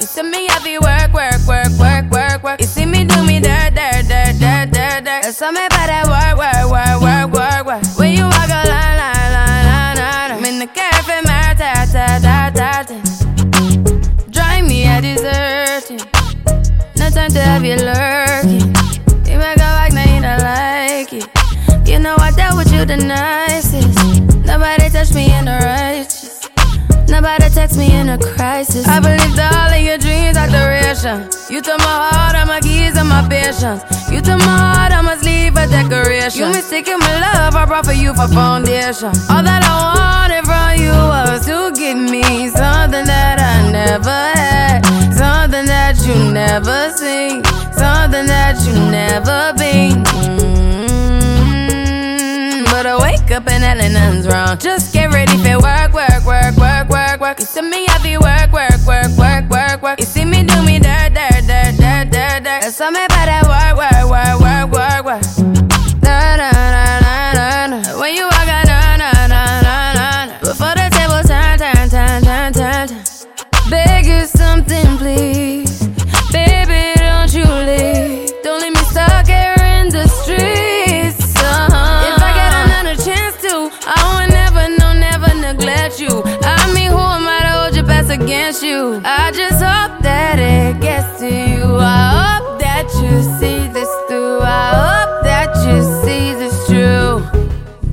You see me, I be work, work, work, work, work, work. You see me do me dirt, dirt, dirt, dirt, dirt, dirt. There's something about that work, work, work, work, work, work. When you walk a line, line, line, line, line. I'm in the cafe, my ta ta ta ta ta. Drive me, I deserve you. No time to have you lurking. You make a like, now you don't like it. You know I dealt with you the nicest. Nobody touched me in the righteous. Nobody text me in a crisis. I believe you took my heart, all my keys, and my patience. You took my heart, I must leave a decoration. You mistaken my love, I brought for you for foundation. All that I wanted from you was to give me something that I never had, something that you never seen, something that you never been. Mm, But I wake up and nothing's wrong. Just get ready for work, work, that work, work, work, work, work, work. Na na na na na na. When you walk out, na na na na na na. Before the table turn, turn, turn, turn, turn, turn. Beg you something, please. Baby, don't you leave. Don't leave me stuck here in the streets. Uh-huh. If I get another chance to, I would never, no, never neglect you. I mean, who am I to hold your best against you? I just hope that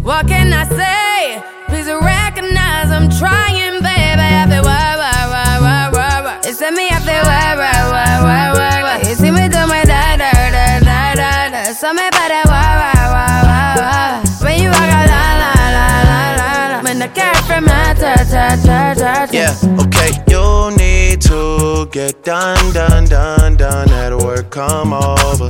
What can I say? Please recognize I'm trying, baby. I feel why, why, why, why, why, why. It's me, I feel why, why, why, why, why, why. You see me do my da, da, da, da, da, da. So me that why, why, why, why, why. When you walk out, la, la, la, la, la, la. When the cat from my ta, ta, ta, ta, ta. Yeah, okay. You need to get done, done, done, done. At work, come over.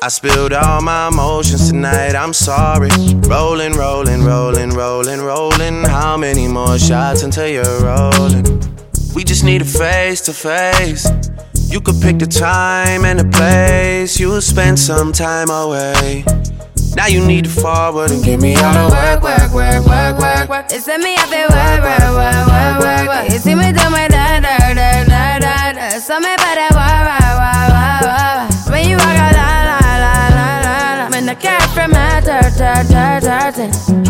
I spilled all my emotions tonight, I'm sorry. Rolling, rolling, rolling, rolling, rolling. How many more shots until you're rolling? We just need a face to face. You could pick the time and the place. You'll spend some time away. Now you need to forward and give me all the work, work, work, work, work, work. It's me, feel work, work, work, work, work, work. You see me When you walk